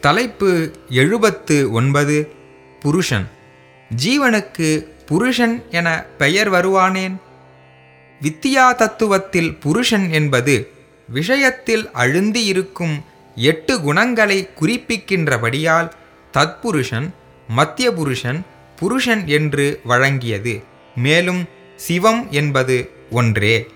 தலைப்பு எழுபத்து ஒன்பது புருஷன். ஜீவனுக்கு புருஷன் என பெயர் வருவானேன்? வித்தியா தத்துவத்தில் புருஷன் என்பது விஷயத்தில் அழுந்தி இருக்கும் எட்டு குணங்களை குறிப்பிக்கின்றபடியால் தத்புருஷன் மத்திய புருஷன் புருஷன் என்று வழங்கியது. மேலும் சிவம் என்பது ஒன்றே.